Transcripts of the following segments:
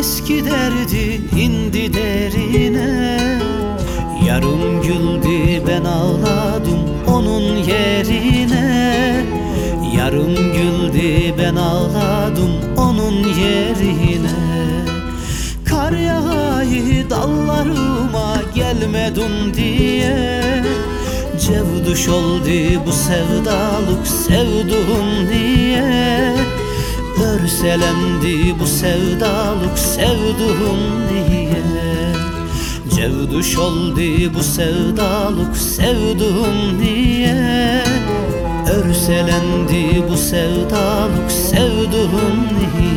eski derdi indi derine. Yarım güldü ben ağladım onun yerine. Yarım güldü ben ağladım onun yerine. Kar yağayı dallarıma gelmedin diye. Cevduş oldu bu sevdalık sevduğum diye Örselendi bu sevdalık sevduğum diye Cevduş oldu bu sevdalık sevduğum diye Örselendi bu sevdalık sevduğum diye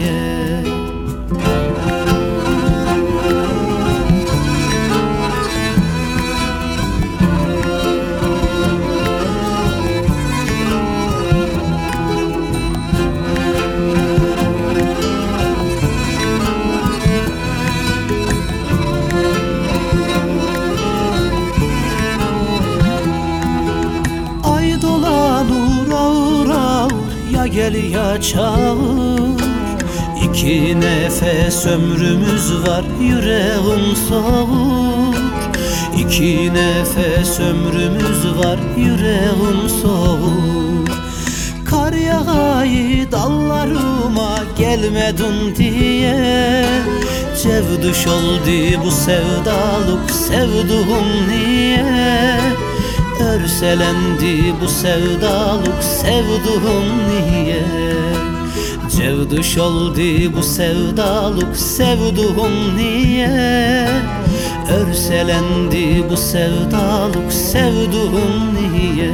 gel ya çağır. İki nefes ömrümüz var yüreğim soğur İki nefes ömrümüz var yüreğim soğur Kar yağayı dallarıma gelmedin diye. Cevduş oldu bu sevdalık sevduğum niye Örselendi bu sevdalık sevduğum niye? Cevduş oldu bu sevdalık sevduğum niye? Örselendi bu sevdalık sevduğum niye